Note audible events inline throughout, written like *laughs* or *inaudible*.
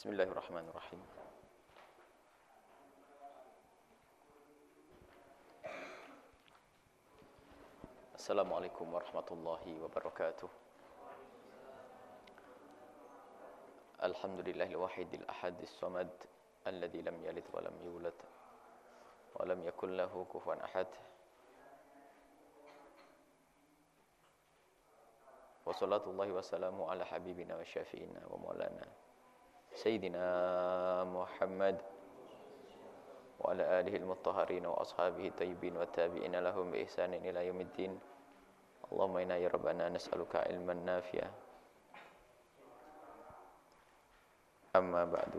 بسم الله الرحمن الرحيم. السلام عليكم ورحمة الله وبركاته. الحمد لله الواحد الأحد الصمد الذي لم يلد ولم يولد ولم يكن له كفوا أحد. وصلاة الله وسلامه على حبيبنا وشافينا ومولانا سيدنا محمد وعلى آله المطهرين وأصحابه الطيبين والتابعين لهم بإحسان إلى يوم الدين اللهم إنا يا ربنا نسألك علما نافعا أما بعد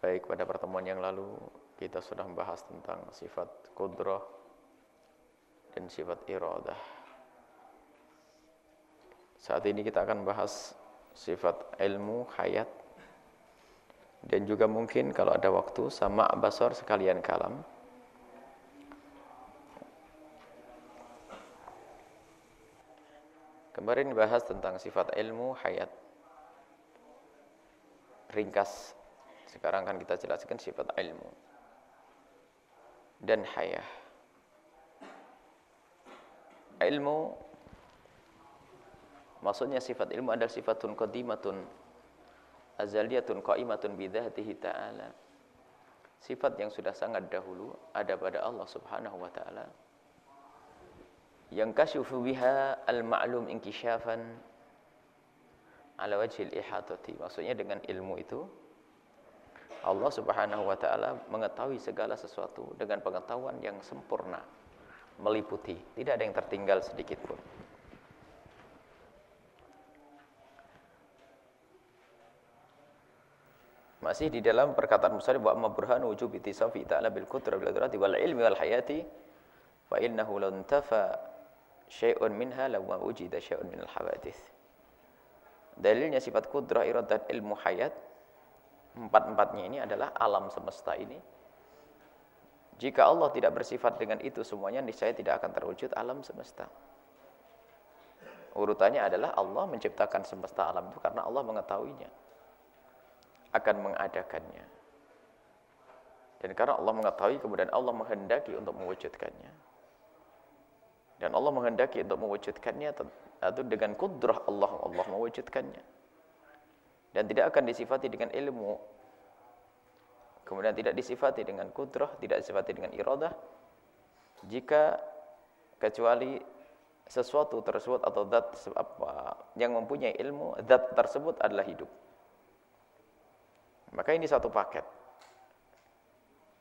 Baik, pada pertemuan yang lalu kita sudah membahas tentang sifat kudrah dan sifat iradah. Saat ini kita akan bahas sifat ilmu, hayat, dan juga mungkin kalau ada waktu sama basar sekalian kalam. Kemarin bahas tentang sifat ilmu, hayat. Ringkas. Sekarang kan kita jelaskan sifat ilmu dan hayah. Ilmu Maksudnya sifat ilmu adalah sifatun qadimatun azaliyatun qaimatun bidzatihi ta'ala. Sifat yang sudah sangat dahulu ada pada Allah Subhanahu wa taala. Yang kasyufu biha al-ma'lum inkishafan ala wajhil ihatati. Maksudnya dengan ilmu itu Allah Subhanahu wa taala mengetahui segala sesuatu dengan pengetahuan yang sempurna, meliputi, tidak ada yang tertinggal sedikit pun. Masih di dalam perkataan Musari wa amma burhanu wujub ittisafi ta'ala bil qudrati bil qudrati wal ilmi wal hayati fa innahu lan tafa syai'un minha law wujida syai'un minal hawadits. Dalilnya sifat kudrah, iradah, ilmu, hayat empat-empatnya ini adalah alam semesta ini. Jika Allah tidak bersifat dengan itu semuanya niscaya tidak akan terwujud alam semesta. Urutannya adalah Allah menciptakan semesta alam itu karena Allah mengetahuinya akan mengadakannya. Dan karena Allah mengetahui kemudian Allah menghendaki untuk mewujudkannya. Dan Allah menghendaki untuk mewujudkannya atau dengan kudrah Allah Allah mewujudkannya. Dan tidak akan disifati dengan ilmu. Kemudian tidak disifati dengan kudrah, tidak disifati dengan iradah. Jika kecuali sesuatu tersebut atau zat apa yang mempunyai ilmu, zat tersebut adalah hidup. Maka ini satu paket.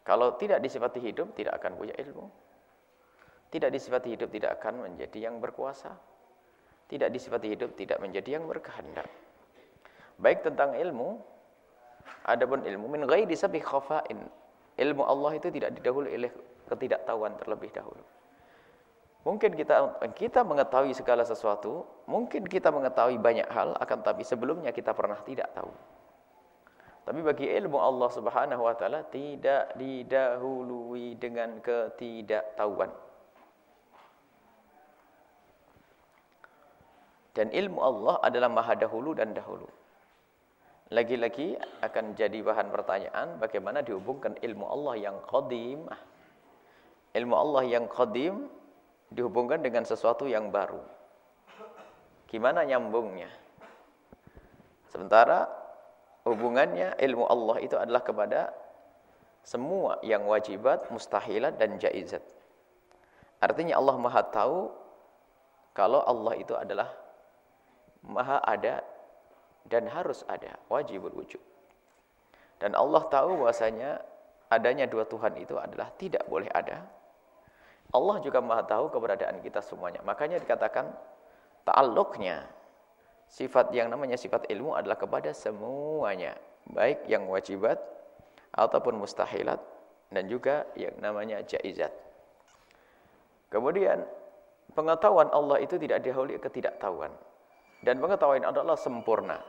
Kalau tidak disifati hidup, tidak akan punya ilmu. Tidak disifati hidup, tidak akan menjadi yang berkuasa. Tidak disifati hidup, tidak menjadi yang berkehendak. Baik tentang ilmu, adapun ilmu min ghairi sabi khafa'in. Ilmu Allah itu tidak didahului oleh ketidaktahuan terlebih dahulu. Mungkin kita kita mengetahui segala sesuatu, mungkin kita mengetahui banyak hal, akan tapi sebelumnya kita pernah tidak tahu. Tapi bagi ilmu Allah Subhanahu wa taala tidak didahului dengan ketidaktahuan. Dan ilmu Allah adalah maha dahulu dan dahulu. Lagi-lagi akan jadi bahan pertanyaan bagaimana dihubungkan ilmu Allah yang qadim ilmu Allah yang qadim dihubungkan dengan sesuatu yang baru. Gimana nyambungnya? Sementara hubungannya ilmu Allah itu adalah kepada semua yang wajibat, mustahilat dan jaizat. Artinya Allah Maha tahu kalau Allah itu adalah Maha ada dan harus ada, wajib wujud. Dan Allah tahu bahwasanya adanya dua Tuhan itu adalah tidak boleh ada. Allah juga Maha tahu keberadaan kita semuanya. Makanya dikatakan ta'alluqnya sifat yang namanya sifat ilmu adalah kepada semuanya, baik yang wajibat ataupun mustahilat dan juga yang namanya jaizat. Kemudian pengetahuan Allah itu tidak dihuli ketidaktahuan dan pengetahuan adalah sempurna.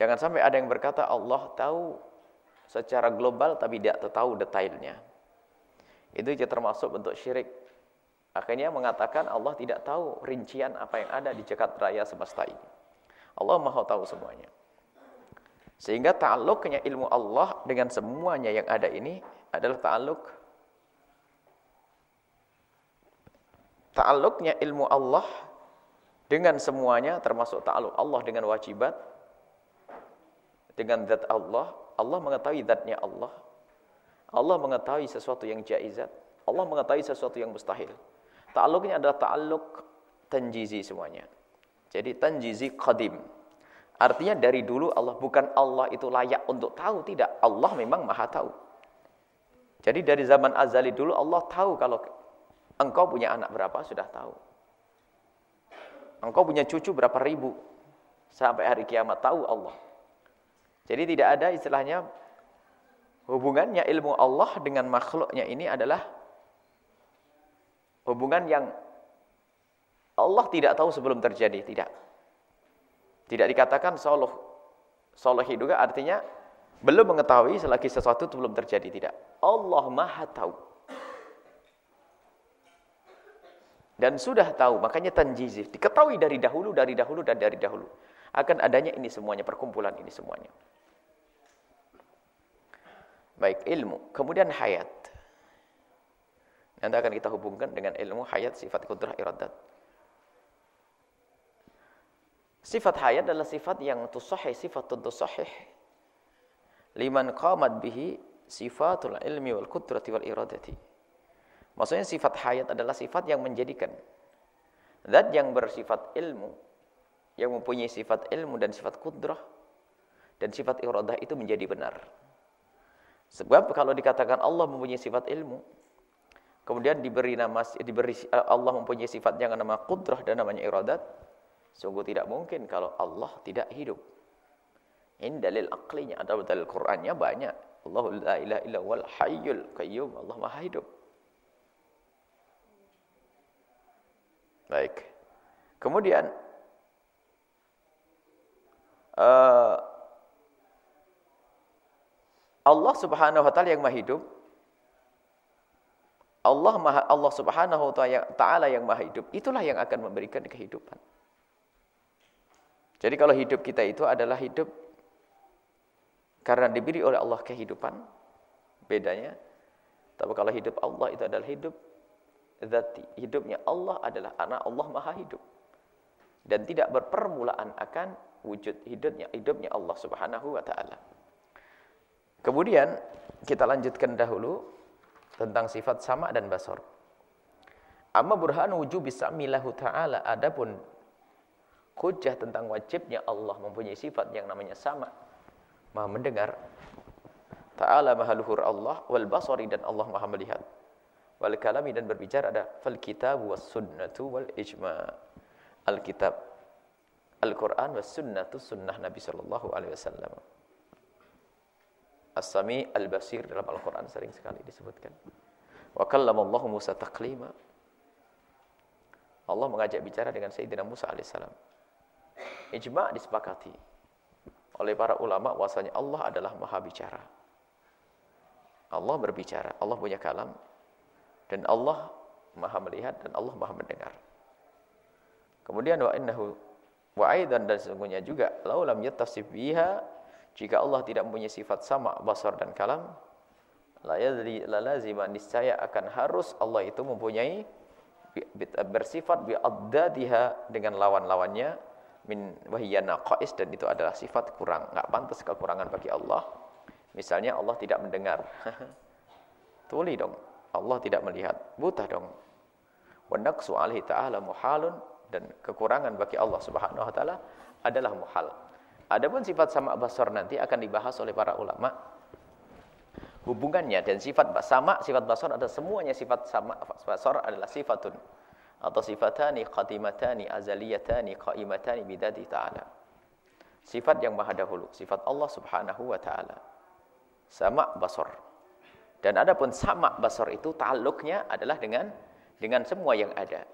Jangan sampai ada yang berkata Allah tahu secara global tapi tidak tahu detailnya. Itu juga termasuk bentuk syirik. Akhirnya mengatakan Allah tidak tahu rincian apa yang ada di jagat raya semesta ini. Allah Maha tahu semuanya. Sehingga ta'alluqnya ilmu Allah dengan semuanya yang ada ini adalah ta'alluq ta'alluqnya ilmu Allah dengan semuanya termasuk ta'alluq Allah dengan wajibat dengan zat Allah, Allah mengetahui zatnya Allah. Allah mengetahui sesuatu yang jaizat, Allah mengetahui sesuatu yang mustahil. Ta'alluqnya adalah ta'alluq tanjizi semuanya. Jadi tanjizi qadim. Artinya dari dulu Allah bukan Allah itu layak untuk tahu, tidak. Allah memang maha tahu. Jadi dari zaman azali dulu Allah tahu kalau engkau punya anak berapa sudah tahu. Engkau punya cucu berapa ribu sampai hari kiamat tahu Allah. Jadi tidak ada istilahnya hubungannya ilmu Allah dengan makhluknya ini adalah hubungan yang Allah tidak tahu sebelum terjadi, tidak. Tidak dikatakan soloh. Soloh juga artinya belum mengetahui selagi sesuatu itu belum terjadi, tidak. Allah maha tahu. Dan sudah tahu, makanya tanjizih. Diketahui dari dahulu, dari dahulu, dan dari dahulu. Akan adanya ini semuanya, perkumpulan ini semuanya. Baik, ilmu. Kemudian hayat. Nanti akan kita hubungkan dengan ilmu hayat, sifat kudrah, iradat. Sifat hayat adalah sifat yang tusahih, sifat tusahih. Liman qamat bihi sifatul ilmi wal kudrati wal iradati. Maksudnya sifat hayat adalah sifat yang menjadikan zat yang bersifat ilmu, yang mempunyai sifat ilmu dan sifat kudrah dan sifat iradah itu menjadi benar. Sebab kalau dikatakan Allah mempunyai sifat ilmu, kemudian diberi nama diberi Allah mempunyai sifat yang nama kudrah dan namanya iradat, Sungguh tidak mungkin kalau Allah tidak hidup. Ini dalil aklinya, ada dalil Qur'annya banyak. Allah la ilaha illa wal hayyul qayyum. Allah Maha hidup. Baik. Kemudian uh, Allah Subhanahu wa taala yang Maha hidup Allah Maha Allah Subhanahu wa taala yang Maha hidup itulah yang akan memberikan kehidupan. Jadi kalau hidup kita itu adalah hidup karena diberi oleh Allah kehidupan, bedanya. Tapi kalau hidup Allah itu adalah hidup zati. Hidupnya Allah adalah anak Allah maha hidup. Dan tidak berpermulaan akan wujud hidupnya, hidupnya Allah subhanahu wa ta'ala. Kemudian kita lanjutkan dahulu tentang sifat sama dan basor. Amma burhan wujub bisamilahu ta'ala. Adapun hujah tentang wajibnya Allah mempunyai sifat yang namanya sama. Maha mendengar. Ta'ala maha luhur Allah wal basari dan Allah maha melihat. Wal kalami dan berbicara ada fal kitab was sunnatu wal ijma. Al kitab al Quran was sunnatu sunnah Nabi sallallahu alaihi wasallam. As-sami al basir dalam Al Quran sering sekali disebutkan. Wa kallamallahu Musa taklima Allah mengajak bicara dengan Sayyidina Musa alaihissalam ijma' disepakati oleh para ulama bahwasanya Allah adalah maha bicara. Allah berbicara, Allah punya kalam dan Allah maha melihat dan Allah maha mendengar. Kemudian wa innahu wa aidan dan sesungguhnya juga lau lam yattasif biha jika Allah tidak mempunyai sifat sama basar dan kalam la yadri la lazima niscaya akan harus Allah itu mempunyai bersifat bi dengan lawan-lawannya min wahiyana qais dan itu adalah sifat kurang, enggak pantas kekurangan bagi Allah. Misalnya Allah tidak mendengar. *laughs* Tuli dong. Allah tidak melihat. Buta dong. Wa naqsu alaihi ta'ala muhalun dan kekurangan bagi Allah Subhanahu wa taala adalah muhal. Adapun sifat sama basar nanti akan dibahas oleh para ulama. Hubungannya dan sifat sama, sifat basar ada semuanya sifat sama basar adalah sifatun atau sifatani qadimatani azaliyatani qaimatani bidati ta'ala. Sifat yang maha dahulu, sifat Allah Subhanahu wa taala. Sama basar. Dan adapun sama basar itu ta'alluqnya adalah dengan dengan semua yang ada.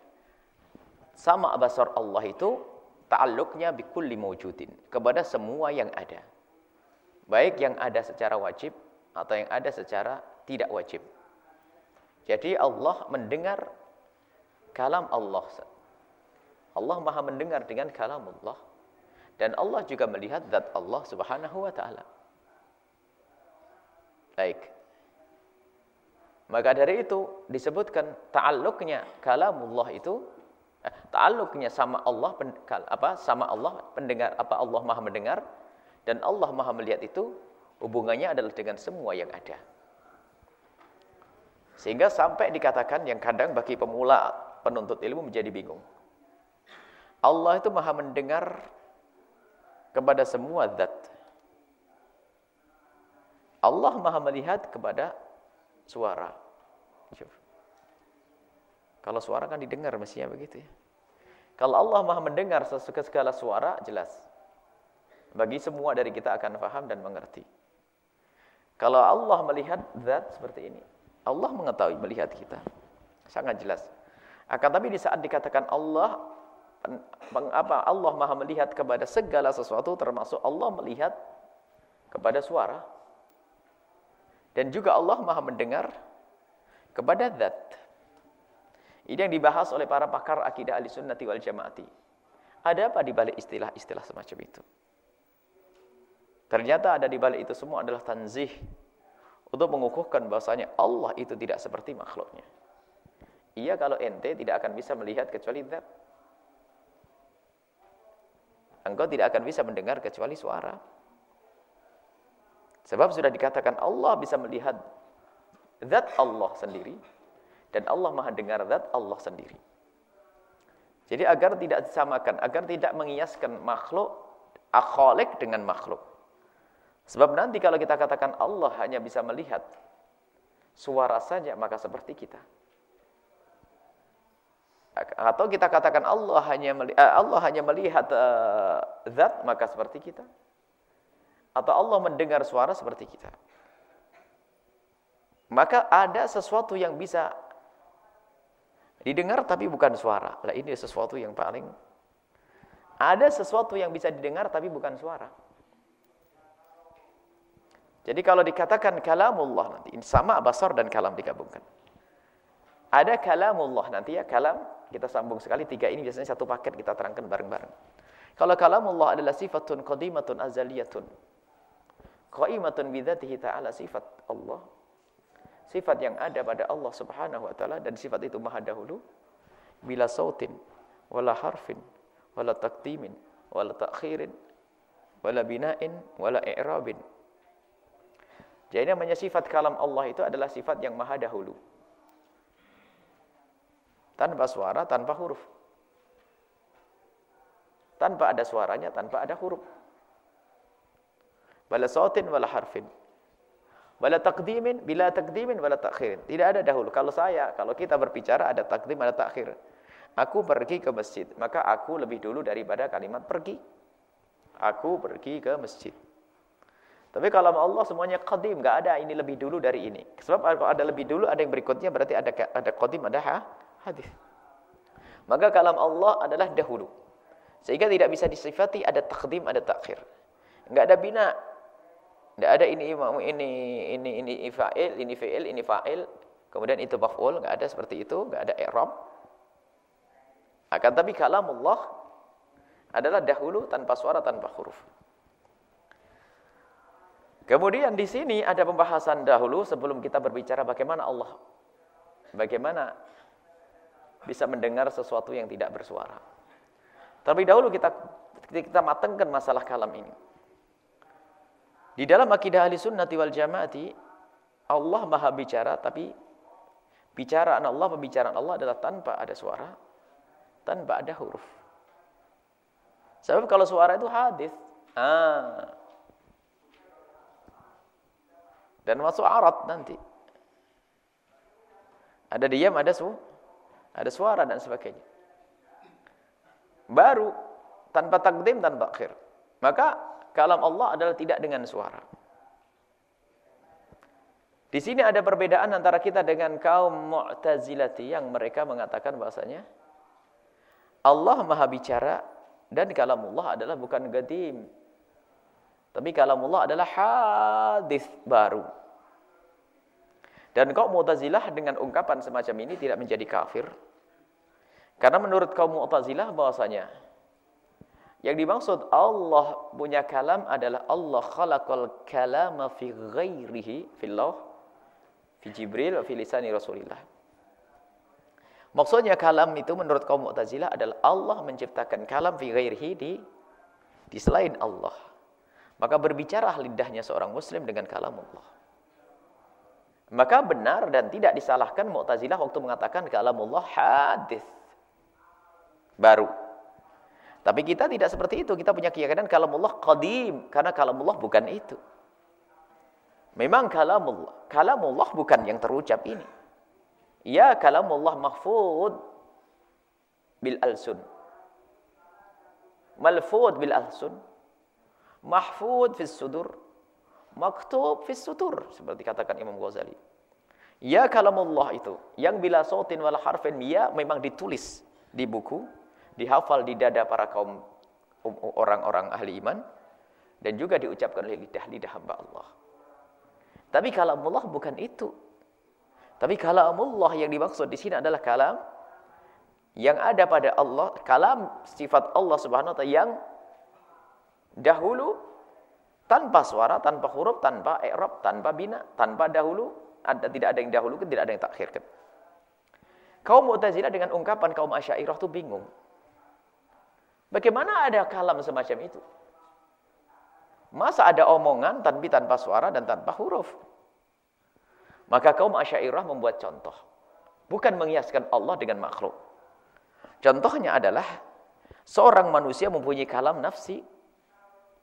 Sama basar Allah itu ta'alluqnya bi kulli mawjudin, kepada semua yang ada. Baik yang ada secara wajib atau yang ada secara tidak wajib. Jadi Allah mendengar kalam Allah. Allah maha mendengar dengan kalam Allah. Dan Allah juga melihat zat Allah subhanahu wa ta'ala. Baik. Maka dari itu disebutkan ta'alluqnya kalamullah itu eh, ta'alluqnya sama Allah apa sama Allah pendengar apa Allah Maha mendengar dan Allah Maha melihat itu hubungannya adalah dengan semua yang ada. Sehingga sampai dikatakan yang kadang bagi pemula penuntut ilmu menjadi bingung. Allah itu Maha mendengar kepada semua zat. Allah Maha melihat kepada suara. Kalau suara kan didengar mestinya begitu ya. Kalau Allah Maha mendengar segala suara jelas. Bagi semua dari kita akan faham dan mengerti. Kalau Allah melihat zat seperti ini, Allah mengetahui melihat kita. Sangat jelas. Akan tapi di saat dikatakan Allah apa Allah Maha melihat kepada segala sesuatu termasuk Allah melihat kepada suara. Dan juga Allah Maha mendengar kepada zat. Ini yang dibahas oleh para pakar akidah Ahlussunnati wal Jamaati. Ada apa di balik istilah-istilah semacam itu? Ternyata ada di balik itu semua adalah tanzih untuk mengukuhkan bahasanya Allah itu tidak seperti makhluknya. Iya kalau ente tidak akan bisa melihat kecuali zat. Engkau tidak akan bisa mendengar kecuali suara. Sebab sudah dikatakan Allah bisa melihat zat Allah sendiri dan Allah Maha dengar zat Allah sendiri. Jadi agar tidak disamakan, agar tidak mengiaskan makhluk akhalik dengan makhluk. Sebab nanti kalau kita katakan Allah hanya bisa melihat suara saja, maka seperti kita. Atau kita katakan Allah hanya melihat, eh, Allah hanya melihat uh, zat, maka seperti kita. Atau Allah mendengar suara seperti kita. Maka ada sesuatu yang bisa didengar tapi bukan suara. Lah ini sesuatu yang paling ada sesuatu yang bisa didengar tapi bukan suara. Jadi kalau dikatakan kalamullah nanti sama basar dan kalam digabungkan. Ada kalamullah nanti ya kalam kita sambung sekali tiga ini biasanya satu paket kita terangkan bareng-bareng. Kalau kalamullah adalah sifatun qadimatun azaliyatun. Qaimatun bidzatihi ta'ala sifat Allah. Sifat yang ada pada Allah Subhanahu wa taala dan sifat itu maha dahulu bila sautin wala harfin wala taqdimin wala ta'khirin wala bina'in wala i'rabin jadi namanya sifat kalam Allah itu adalah sifat yang maha dahulu. Tanpa suara, tanpa huruf. Tanpa ada suaranya, tanpa ada huruf. Bala sautin wala harfin. Bala takdimin, bila takdimin, bala takhirin. Tidak ada dahulu. Kalau saya, kalau kita berbicara ada takdim, ada takhir. Aku pergi ke masjid, maka aku lebih dulu daripada kalimat pergi. Aku pergi ke masjid. Tapi kalau Allah semuanya qadim, enggak ada ini lebih dulu dari ini. Sebab kalau ada lebih dulu, ada yang berikutnya berarti ada ada qadim, ada ha, hadis. Maka kalam Allah adalah dahulu. Sehingga tidak bisa disifati ada takdim, ada takhir. Enggak ada bina. Enggak ada ini imam, ini ini ini fa'il, ini fi'il, ini fa'il. Kemudian itu maf'ul, enggak ada seperti itu, enggak ada i'rab. Akan tapi kalam Allah adalah dahulu tanpa suara, tanpa huruf. Kemudian di sini ada pembahasan dahulu sebelum kita berbicara bagaimana Allah bagaimana bisa mendengar sesuatu yang tidak bersuara. Terlebih dahulu kita kita matangkan masalah kalam ini. Di dalam akidah ahli sunnati wal jamaati Allah maha bicara tapi bicaraan Allah, pembicaraan Allah adalah tanpa ada suara, tanpa ada huruf. Sebab kalau suara itu hadis, ah, dan masuk arat nanti. Ada diam, ada su, ada suara dan sebagainya. Baru tanpa takdim dan takhir. Maka kalam Allah adalah tidak dengan suara. Di sini ada perbedaan antara kita dengan kaum Mu'tazilati yang mereka mengatakan bahasanya Allah Maha bicara dan kalam Allah adalah bukan gadim, tapi kalamullah adalah hadis baru. Dan kaum Mu'tazilah dengan ungkapan semacam ini tidak menjadi kafir. Karena menurut kaum Mu'tazilah bahwasanya Yang dimaksud Allah punya kalam adalah Allah khalaqal kalama fi ghairihi fillah fi Jibril fi lisani Rasulillah. Maksudnya kalam itu menurut kaum Mu'tazilah adalah Allah menciptakan kalam fi ghairihi di di selain Allah. Maka berbicara lidahnya seorang muslim dengan kalam Allah. Maka benar dan tidak disalahkan Mu'tazilah waktu mengatakan kalam Allah hadis. Baru. Tapi kita tidak seperti itu. Kita punya keyakinan kalamullah qadim. Karena kalamullah bukan itu. Memang kalamullah. Kalamullah bukan yang terucap ini. Ya kalamullah mahfud bil alsun. Malfud bil alsun. Mahfud fis sudur. Maktub fis sudur. Seperti katakan Imam Ghazali. Ya kalamullah itu. Yang bila sautin wala harfin. Ya memang ditulis di buku dihafal di dada para kaum um, orang-orang ahli iman dan juga diucapkan oleh lidah-lidah hamba Allah. Tapi kalamullah bukan itu. Tapi kalamullah yang dimaksud di sini adalah kalam yang ada pada Allah, kalam sifat Allah Subhanahu wa taala yang dahulu tanpa suara, tanpa huruf, tanpa i'rab, tanpa bina, tanpa dahulu, ada tidak ada yang dahulu, tidak ada yang takhir. Kaum Mu'tazilah dengan ungkapan kaum Asy'ariyah itu bingung. Bagaimana ada kalam semacam itu? Masa ada omongan tanpa tanpa suara dan tanpa huruf? Maka kaum Asy'ariyah membuat contoh. Bukan menghiaskan Allah dengan makhluk. Contohnya adalah seorang manusia mempunyai kalam nafsi.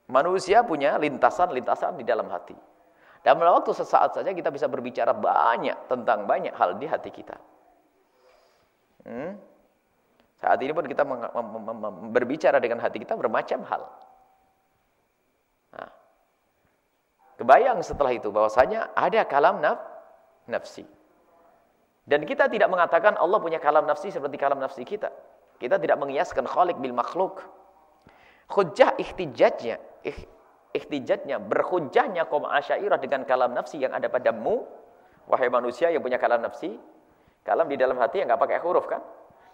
Manusia punya lintasan-lintasan di dalam hati. Dan dalam waktu sesaat saja kita bisa berbicara banyak tentang banyak hal di hati kita. Hmm? Saat ini pun kita berbicara dengan hati kita bermacam hal. Nah, kebayang setelah itu bahwasanya ada kalam naf, nafsi. Dan kita tidak mengatakan Allah punya kalam nafsi seperti kalam nafsi kita. Kita tidak mengiaskan khalik bil makhluk. Hujjah ihtijajnya, ihtijajnya, berhujjahnya kaum asyairah dengan kalam nafsi yang ada padamu, wahai manusia yang punya kalam nafsi, kalam di dalam hati yang nggak pakai huruf kan?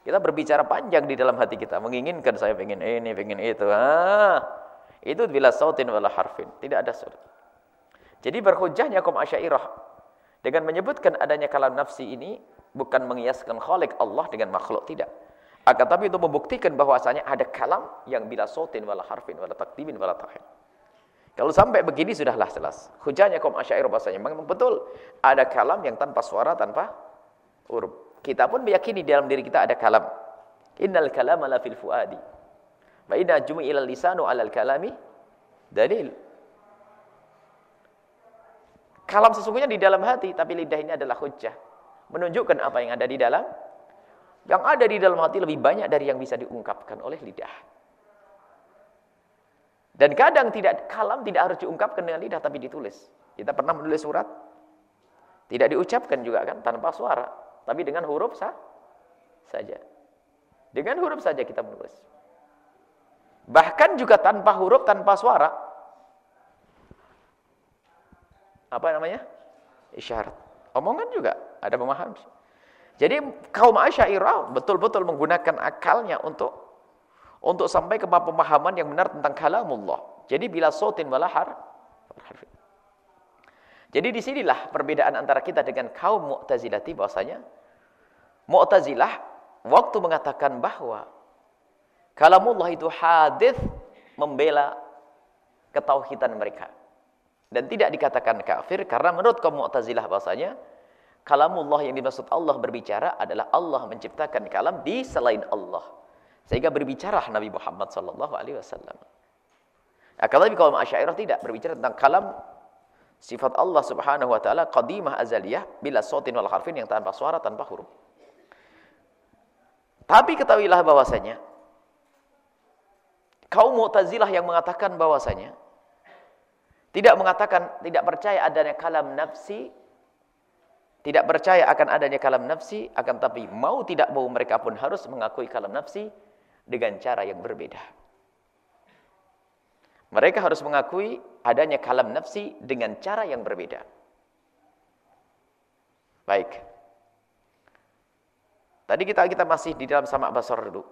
Kita berbicara panjang di dalam hati kita, menginginkan saya pengen ini, pengen itu. Ah, itu bila sautin wala harfin, tidak ada surat. Jadi berhujahnya kaum Asy'ariyah dengan menyebutkan adanya kalam nafsi ini bukan mengiaskan khalik Allah dengan makhluk, tidak. Akan tapi itu membuktikan bahwasanya ada kalam yang bila sautin wala harfin wala takdimin wala tahil. Kalau sampai begini sudahlah jelas. Hujahnya kaum Asy'ariyah bahasanya memang betul ada kalam yang tanpa suara, tanpa huruf. Kita pun meyakini dalam diri kita ada kalam. Innal kalama la fil fuadi. Wa inna jumi'ilal lisanu 'alal kalami dalil. Kalam sesungguhnya di dalam hati, tapi lidah ini adalah hujjah. Menunjukkan apa yang ada di dalam. Yang ada di dalam hati lebih banyak dari yang bisa diungkapkan oleh lidah. Dan kadang tidak kalam tidak harus diungkapkan dengan lidah tapi ditulis. Kita pernah menulis surat tidak diucapkan juga kan tanpa suara. Tapi dengan huruf sah saja. Dengan huruf saja kita menulis. Bahkan juga tanpa huruf, tanpa suara. Apa namanya? Isyarat. Omongan juga ada pemahaman. Jadi kaum Asy'ariyah betul-betul menggunakan akalnya untuk untuk sampai ke pemahaman yang benar tentang kalamullah. Jadi bila sautin walahar Jadi di sinilah perbedaan antara kita dengan kaum Mu'tazilati bahwasanya Mu'tazilah waktu mengatakan bahwa kalamullah itu hadis membela ketauhidan mereka. Dan tidak dikatakan kafir karena menurut kaum Mu'tazilah bahasanya kalamullah yang dimaksud Allah berbicara adalah Allah menciptakan kalam di selain Allah. Sehingga berbicara Nabi Muhammad sallallahu alaihi wasallam. Nah, kalau kaum Asy'ariyah tidak berbicara tentang kalam sifat Allah Subhanahu wa taala qadimah azaliyah bila sautin wal harfin yang tanpa suara tanpa huruf. Tapi ketahuilah bahwasanya kaum Mu'tazilah yang mengatakan bahwasanya tidak mengatakan tidak percaya adanya kalam nafsi tidak percaya akan adanya kalam nafsi akan tapi mau tidak mau mereka pun harus mengakui kalam nafsi dengan cara yang berbeda. Mereka harus mengakui adanya kalam nafsi dengan cara yang berbeda. Baik. Tadi kita kita masih di dalam sama basar dulu.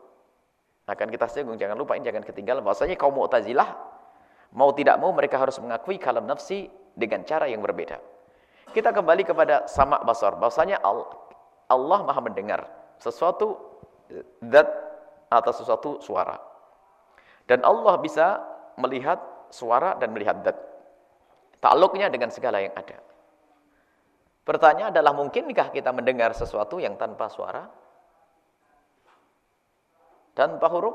Akan kita singgung, jangan lupa jangan ketinggalan. Bahwasanya kaum Mu'tazilah mau tidak mau mereka harus mengakui kalam nafsi dengan cara yang berbeda. Kita kembali kepada sama basar. Bahwasanya Allah Maha mendengar sesuatu zat atau sesuatu suara. Dan Allah bisa melihat suara dan melihat zat. Takluknya dengan segala yang ada. Pertanyaan adalah mungkinkah kita mendengar sesuatu yang tanpa suara? tanpa huruf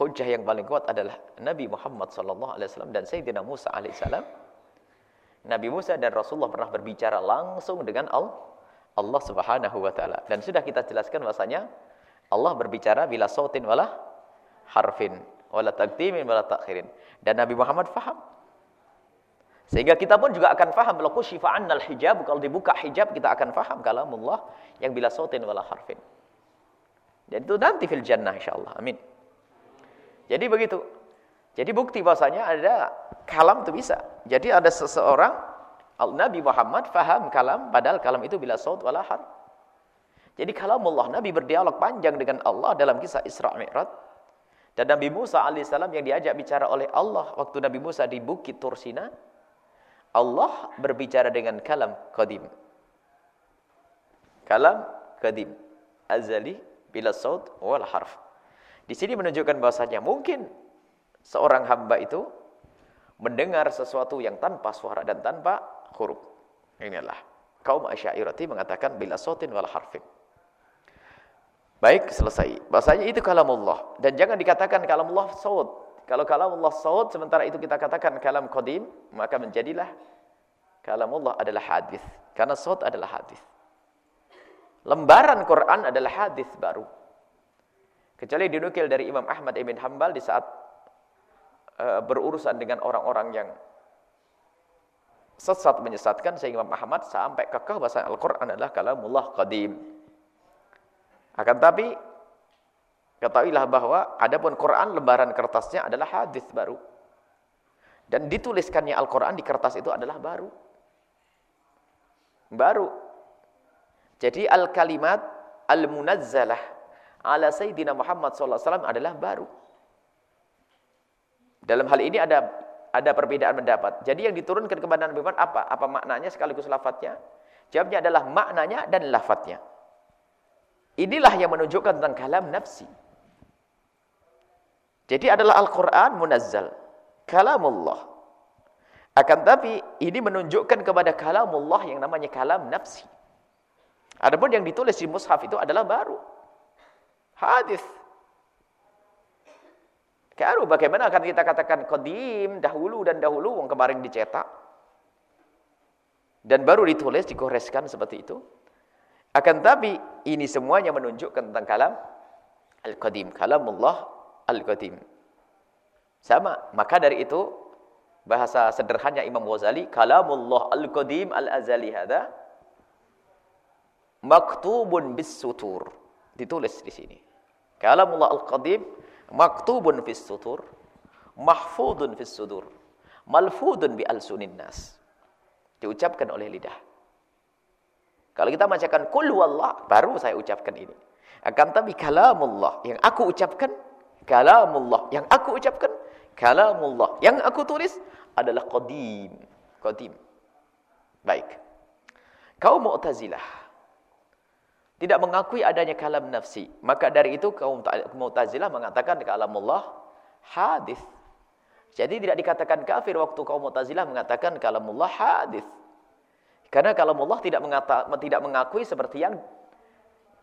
hujah yang paling kuat adalah Nabi Muhammad sallallahu alaihi wasallam dan Sayyidina Musa alaihi Nabi Musa dan Rasulullah pernah berbicara langsung dengan Allah Allah Subhanahu wa taala dan sudah kita jelaskan bahasanya Allah berbicara bila sautin wala harfin wala taqdimin wala takhirin dan Nabi Muhammad faham sehingga kita pun juga akan faham kalau kusyifa annal hijab kalau dibuka hijab kita akan faham kalamullah yang bila sautin wala harfin dan itu nanti fil jannah insyaallah. Amin. Jadi begitu. Jadi bukti bahasanya ada kalam itu bisa. Jadi ada seseorang Nabi Muhammad faham kalam padahal kalam itu bila saut wala har. Jadi kalamullah Nabi berdialog panjang dengan Allah dalam kisah Isra Mi'raj. Dan Nabi Musa alaihissalam yang diajak bicara oleh Allah waktu Nabi Musa di Bukit Tursina, Allah berbicara dengan kalam qadim. Kalam qadim, azali, bila saut wal harf. Di sini menunjukkan bahasanya mungkin seorang hamba itu mendengar sesuatu yang tanpa suara dan tanpa huruf. Inilah kaum Asy'ariyah mengatakan bila sautin wal harfin. Baik, selesai. Bahasanya itu kalamullah dan jangan dikatakan kalamullah saut. Kalau kalamullah saut sementara itu kita katakan kalam qadim, maka menjadilah kalamullah adalah hadis. Karena saut adalah hadis. Lembaran Quran adalah hadis baru. Kecuali dinukil dari Imam Ahmad ibn Hanbal di saat uh, berurusan dengan orang-orang yang sesat menyesatkan sehingga Imam Ahmad sampai kekeh bahasa Al-Quran adalah kalamullah qadim. Akan tapi ketahuilah bahwa adapun Quran lembaran kertasnya adalah hadis baru. Dan dituliskannya Al-Quran di kertas itu adalah baru. Baru. Jadi al-kalimat al-munazzalah ala Sayyidina Muhammad SAW adalah baru. Dalam hal ini ada ada perbedaan pendapat. Jadi yang diturunkan kepada Nabi Muhammad apa? Apa maknanya sekaligus lafadznya? Jawabnya adalah maknanya dan lafadznya. Inilah yang menunjukkan tentang kalam nafsi. Jadi adalah Al-Quran munazzal. Kalamullah. Akan tapi ini menunjukkan kepada kalamullah yang namanya kalam nafsi. Adapun yang ditulis di mushaf itu adalah baru. Hadis. Karu bagaimana akan kita katakan kodim dahulu dan dahulu yang kemarin dicetak dan baru ditulis digoreskan seperti itu. Akan tapi ini semuanya menunjukkan tentang kalam al-qadim, kalamullah al-qadim. Sama, maka dari itu bahasa sederhana Imam Ghazali, kalamullah al-qadim al-azali hada maktubun bis sutur. Ditulis di sini. Kalamullah al-qadim maktubun bis sutur, mahfudun bis sudur, malfudun bi al-sunin nas. Diucapkan oleh lidah. Kalau kita bacakan kul wallah, baru saya ucapkan ini. Akan tapi kalamullah yang aku ucapkan, kalamullah yang aku ucapkan, kalamullah yang aku tulis adalah qadim. Qadim. Baik. Kau Mu'tazilah tidak mengakui adanya kalam nafsi. Maka dari itu kaum Mu'tazilah mengatakan kalamullah hadis. Jadi tidak dikatakan kafir waktu kaum Mu'tazilah mengatakan kalamullah hadis. Karena kalamullah tidak tidak mengakui seperti yang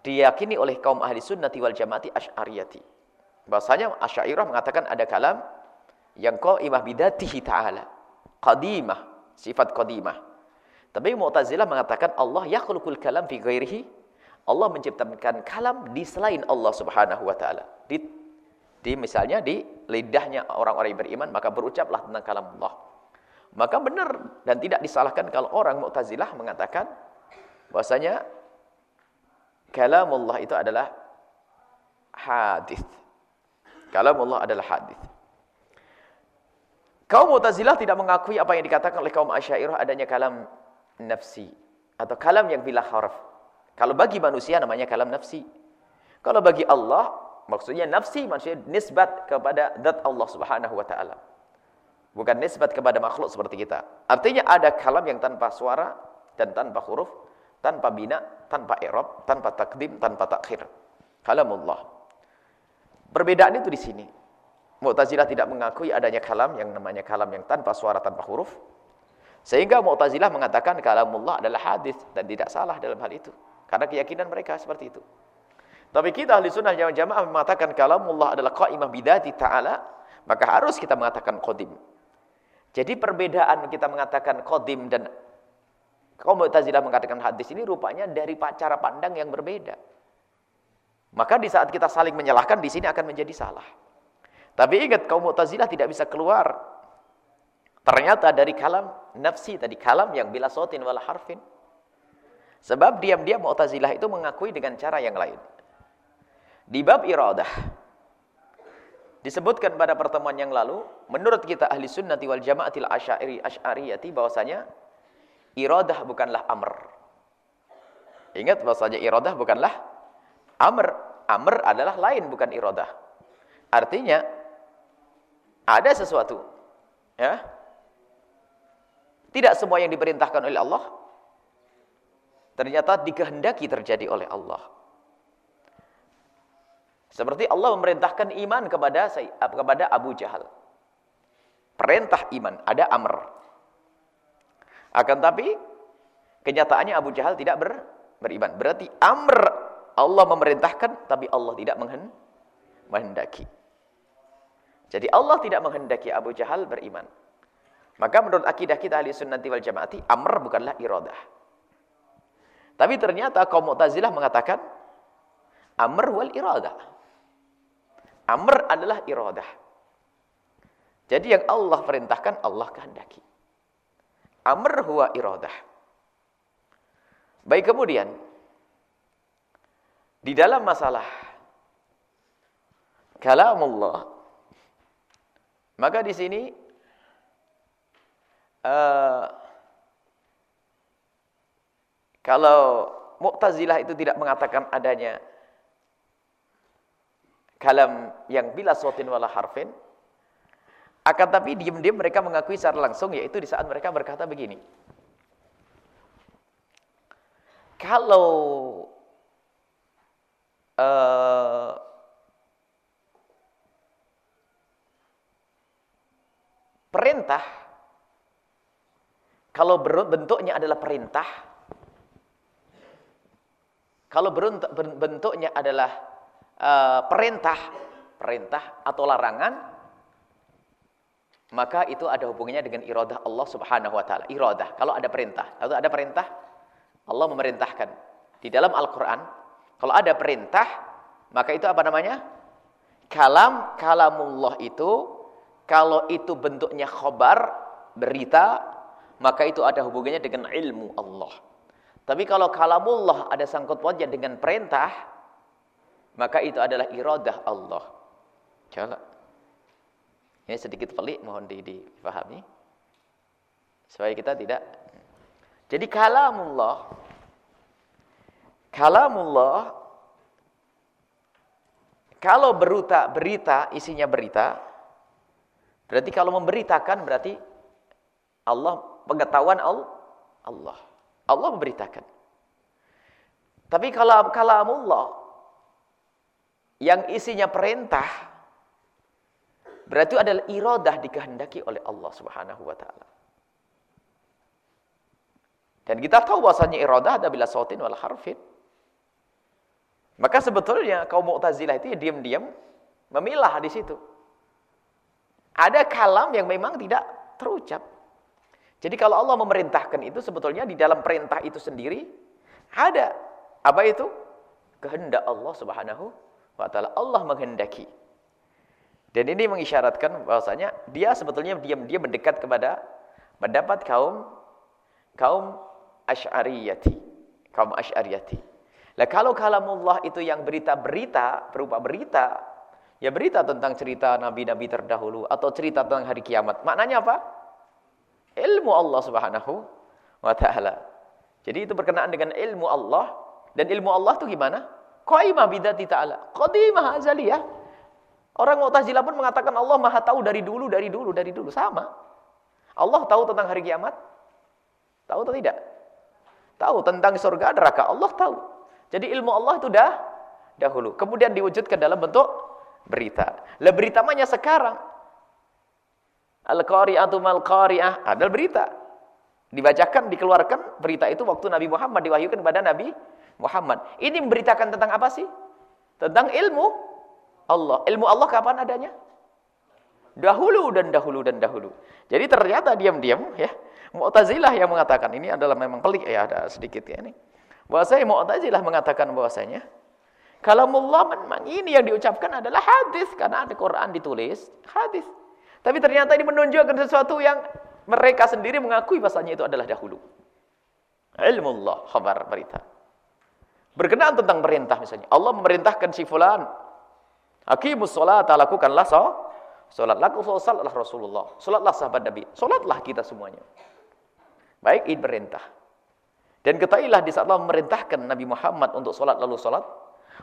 diyakini oleh kaum ahli sunnati wal jamaati asy'ariyati. Bahasanya Asy'ariyah mengatakan ada kalam yang qaimah bidatihi ta'ala. Qadimah, sifat qadimah. Tapi Mu'tazilah mengatakan Allah yakhluqul kalam fi ghairihi Allah menciptakan kalam di selain Allah Subhanahu wa taala. Di, di misalnya di lidahnya orang-orang yang beriman maka berucaplah tentang kalam Allah. Maka benar dan tidak disalahkan kalau orang Mu'tazilah mengatakan bahwasanya kalam Allah itu adalah hadis. Kalam Allah adalah hadis. Kaum Mu'tazilah tidak mengakui apa yang dikatakan oleh kaum Asy'ariyah adanya kalam nafsi atau kalam yang bila harf. Kalau bagi manusia namanya kalam nafsi. Kalau bagi Allah Maksudnya nafsi maksudnya nisbat kepada zat Allah Subhanahu wa taala. Bukan nisbat kepada makhluk seperti kita. Artinya ada kalam yang tanpa suara dan tanpa huruf, tanpa bina, tanpa i'rab, tanpa takdim, tanpa takhir. Kalamullah. Perbedaan itu di sini. Mu'tazilah tidak mengakui adanya kalam yang namanya kalam yang tanpa suara, tanpa huruf. Sehingga Mu'tazilah mengatakan kalamullah adalah hadis dan tidak salah dalam hal itu. Karena keyakinan mereka seperti itu. Tapi kita ahli sunnah jamaah jamaah mengatakan kalamullah adalah qaimah bidati ta'ala, maka harus kita mengatakan qadim. Jadi perbedaan kita mengatakan qadim dan kaum Mu'tazilah mengatakan hadis ini rupanya dari cara pandang yang berbeda. Maka di saat kita saling menyalahkan di sini akan menjadi salah. Tapi ingat kaum Mu'tazilah tidak bisa keluar. Ternyata dari kalam nafsi tadi kalam yang bila sotin wala harfin. Sebab diam-diam Mu'tazilah itu mengakui dengan cara yang lain. Di bab iradah disebutkan pada pertemuan yang lalu, menurut kita ahli sunnati wal jamaatil asy'ari asy'ariyati bahwasanya iradah bukanlah amr. Ingat bahwasanya iradah bukanlah amr. Amr adalah lain bukan iradah. Artinya ada sesuatu. Ya. Tidak semua yang diperintahkan oleh Allah ternyata dikehendaki terjadi oleh Allah. Seperti Allah memerintahkan iman kepada kepada Abu Jahal. Perintah iman, ada amr. Akan tapi kenyataannya Abu Jahal tidak ber, beriman. Berarti amr Allah memerintahkan tapi Allah tidak menghendaki. Jadi Allah tidak menghendaki Abu Jahal beriman. Maka menurut akidah kita ahli sunnati wal jamaati, amr bukanlah iradah. Tapi ternyata kaum Mu'tazilah mengatakan, amr wal iradah. Amr adalah iradah. Jadi yang Allah perintahkan, Allah kehendaki. Amr huwa iradah. Baik kemudian, di dalam masalah kalamullah maka di sini uh, kalau Mu'tazilah itu tidak mengatakan adanya kalam yang bila sotin wala harfin, akan tapi diam-diam mereka mengakui secara langsung yaitu di saat mereka berkata begini. Kalau uh, Perintah, kalau bentuknya adalah perintah, kalau bentuknya adalah uh, perintah, perintah atau larangan, maka itu ada hubungannya dengan iradah Allah Subhanahu wa taala. Iradah, kalau ada perintah, atau ada perintah Allah memerintahkan. Di dalam Al-Qur'an, kalau ada perintah, maka itu apa namanya? Kalam kalamullah itu kalau itu bentuknya khobar, berita, maka itu ada hubungannya dengan ilmu Allah. Tapi kalau kalamullah ada sangkut pautnya dengan perintah, maka itu adalah iradah Allah. Coba. Ini sedikit pelik, mohon dipahami. Supaya kita tidak. Jadi kalamullah, kalamullah, kalau berita, berita, isinya berita, Berarti kalau memberitakan berarti Allah pengetahuan Allah. Allah memberitakan. Tapi kalau kalamullah yang isinya perintah berarti adalah iradah dikehendaki oleh Allah Subhanahu wa taala. Dan kita tahu bahwasanya iradah ada bila sautin wal harfin. Maka sebetulnya kaum Mu'tazilah itu ya diam-diam memilah di situ. Ada kalam yang memang tidak terucap. Jadi kalau Allah memerintahkan itu sebetulnya di dalam perintah itu sendiri ada apa itu? Kehendak Allah Subhanahu wa taala. Allah menghendaki. Dan ini mengisyaratkan bahwasanya dia sebetulnya diam-diam mendekat kepada pendapat kaum kaum Asy'ariyati. Kaum Asy'ariyati. Lah kalau kalamullah itu yang berita-berita berupa berita Ya berita tentang cerita nabi-nabi terdahulu atau cerita tentang hari kiamat. Maknanya apa? Ilmu Allah Subhanahu wa taala. Jadi itu berkenaan dengan ilmu Allah dan ilmu Allah itu gimana? Qaimah bidati ta'ala. Qadimah azaliyah. Orang Mu'tazilah pun mengatakan Allah Maha tahu dari dulu, dari dulu, dari dulu sama. Allah tahu tentang hari kiamat? Tahu atau tidak? Tahu tentang surga neraka, Allah tahu. Jadi ilmu Allah itu dah dahulu. Kemudian diwujudkan dalam bentuk berita. Lah berita mana sekarang? Al-qari'atu mal qari'ah adalah berita. Dibacakan, dikeluarkan berita itu waktu Nabi Muhammad diwahyukan kepada Nabi Muhammad. Ini memberitakan tentang apa sih? Tentang ilmu Allah. Ilmu Allah kapan adanya? Dahulu dan dahulu dan dahulu. Jadi ternyata diam-diam ya, Mu'tazilah yang mengatakan ini adalah memang pelik ya ada sedikit ya ini. Bahwasanya Mu'tazilah mengatakan bahwasanya kalamullah memang ini yang diucapkan adalah hadis karena ada Quran ditulis hadis. Tapi ternyata ini menunjukkan sesuatu yang mereka sendiri mengakui bahasanya itu adalah dahulu. Ilmu Allah, khabar berita. Berkenaan tentang perintah misalnya. Allah memerintahkan si fulan. Hakimus sholat, lakukanlah sholat. Laku sholatlah Rasulullah. Sholatlah sahabat Nabi. Sholatlah kita semuanya. Baik, ini perintah. Dan ketahuilah di saat Allah memerintahkan Nabi Muhammad untuk sholat lalu sholat.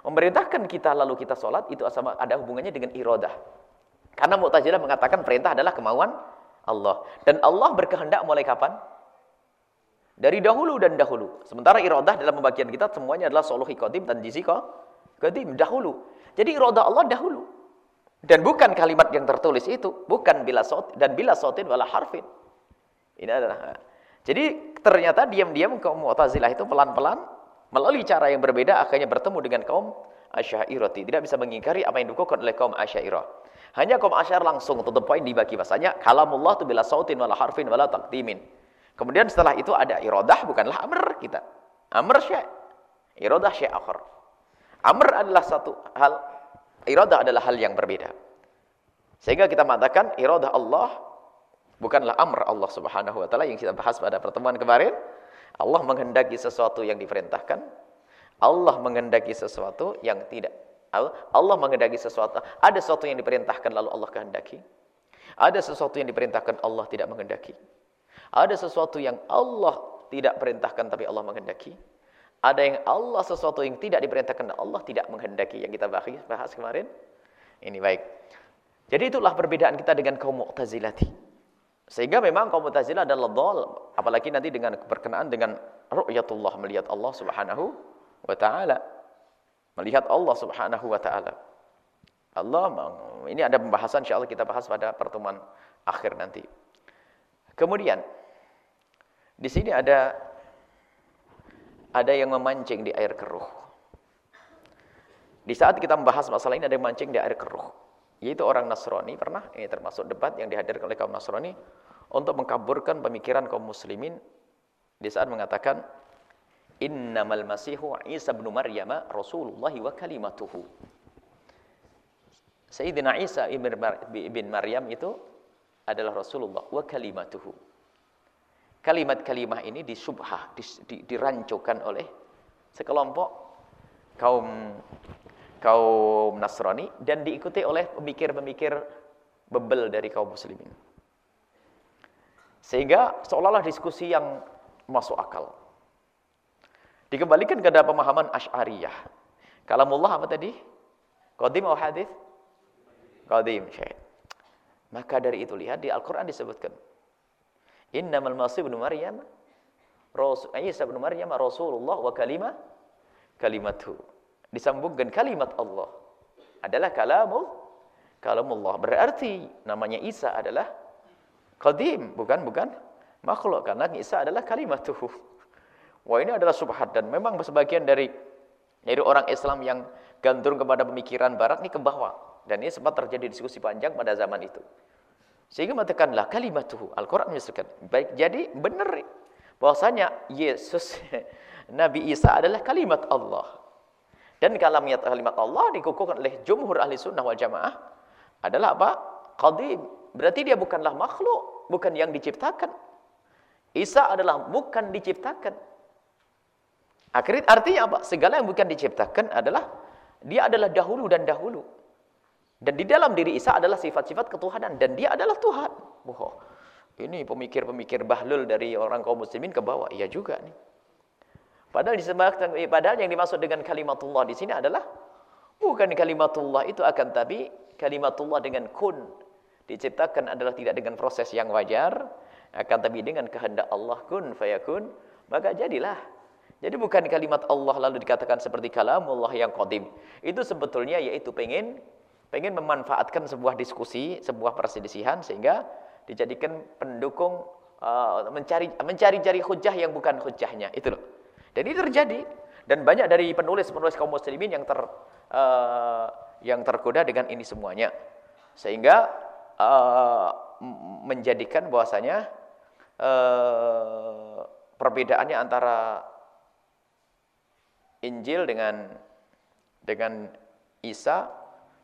Memerintahkan kita lalu kita sholat. Itu ada hubungannya dengan iradah. Karena Mu'tazilah mengatakan perintah adalah kemauan Allah. Dan Allah berkehendak mulai kapan? Dari dahulu dan dahulu. Sementara iradah dalam pembagian kita semuanya adalah soluhi qadim dan jizi qadim. Dahulu. Jadi iradah Allah dahulu. Dan bukan kalimat yang tertulis itu. Bukan bila sot dan bila sotin wala harfin. Ini adalah. Jadi ternyata diam-diam kaum Mu'tazilah itu pelan-pelan melalui cara yang berbeda akhirnya bertemu dengan kaum Asy'ariyah. Tidak bisa mengingkari apa yang dilakukan oleh kaum Asy'ariyah. Hanya kaum Asy'ar langsung tutup poin dibagi bahasanya kalamullah itu bila sautin wala harfin wala taqdimin. Kemudian setelah itu ada irodah bukanlah amr kita. Amr syai'. Irodah syai' akhar. Amr adalah satu hal. Irodah adalah hal yang berbeda. Sehingga kita mengatakan irodah Allah bukanlah amr Allah subhanahu wa ta'ala yang kita bahas pada pertemuan kemarin. Allah menghendaki sesuatu yang diperintahkan. Allah menghendaki sesuatu yang tidak. Allah menghendaki sesuatu. Ada sesuatu yang diperintahkan lalu Allah kehendaki. Ada sesuatu yang diperintahkan Allah tidak menghendaki. Ada sesuatu yang Allah tidak perintahkan tapi Allah menghendaki. Ada yang Allah sesuatu yang tidak diperintahkan Allah tidak menghendaki yang kita bahas, bahas kemarin. Ini baik. Jadi itulah perbedaan kita dengan kaum Mu'tazilati. Sehingga memang kaum Mu'tazilah adalah dhal, apalagi nanti dengan berkenaan dengan ru'yatullah melihat Allah Subhanahu wa taala. Melihat Allah Subhanahu wa taala. Allah ini ada pembahasan insyaallah kita bahas pada pertemuan akhir nanti. Kemudian di sini ada ada yang memancing di air keruh. Di saat kita membahas masalah ini ada yang mancing di air keruh. Yaitu orang Nasrani pernah, ini termasuk debat yang dihadirkan oleh kaum Nasrani untuk mengkaburkan pemikiran kaum muslimin di saat mengatakan innamal masihu Isa bin Maryam Rasulullah wa kalimatuhu. Sayyidina Isa ibn Maryam itu adalah Rasulullah wa kalimatuhu kalimat-kalimah ini disubhah, dirancukan oleh sekelompok kaum kaum Nasrani dan diikuti oleh pemikir-pemikir bebel dari kaum muslimin. Sehingga seolah-olah diskusi yang masuk akal. Dikembalikan ke dalam pemahaman Asy'ariyah. Kalamullah apa tadi? Qadim atau hadis? Qadim, syahid. Maka dari itu lihat di Al-Qur'an disebutkan Innamal Masih bin Maryam Rasul Isa bin Maryam Rasulullah wa kalimah kalimatu. Disambungkan kalimat Allah adalah kalamul kalamullah. Berarti namanya Isa adalah qadim, bukan bukan makhluk karena Isa adalah kalimatuhu. Wah ini adalah subhat dan memang sebagian dari dari orang Islam yang gandrung kepada pemikiran barat ini ke bawah dan ini sempat terjadi diskusi panjang pada zaman itu. Sehingga mengatakanlah kalimatuhu. Al-Quran menyebutkan. Baik, jadi benar bahwasanya Yesus *laughs* Nabi Isa adalah kalimat Allah. Dan kalimat kalimat Allah dikukuhkan oleh jumhur ahli sunnah wal jamaah adalah apa? Qadim. Berarti dia bukanlah makhluk, bukan yang diciptakan. Isa adalah bukan diciptakan. Akhirnya artinya apa? Segala yang bukan diciptakan adalah dia adalah dahulu dan dahulu. Dan di dalam diri Isa adalah sifat-sifat ketuhanan dan dia adalah Tuhan. Wah, ini pemikir-pemikir bahlul dari orang kaum muslimin ke bawah. Iya juga nih. Padahal disebabkan eh, padahal yang dimaksud dengan kalimatullah di sini adalah bukan kalimatullah itu akan tapi kalimatullah dengan kun diciptakan adalah tidak dengan proses yang wajar akan tapi dengan kehendak Allah kun fayakun maka jadilah. Jadi bukan kalimat Allah lalu dikatakan seperti kalamullah yang qadim. Itu sebetulnya yaitu pengen pengen memanfaatkan sebuah diskusi, sebuah perselisihan sehingga dijadikan pendukung uh, mencari mencari cari hujah yang bukan hujahnya. Itu loh. Dan ini terjadi dan banyak dari penulis-penulis kaum muslimin yang ter uh, yang tergoda dengan ini semuanya. Sehingga uh, menjadikan bahwasanya uh, perbedaannya antara Injil dengan dengan Isa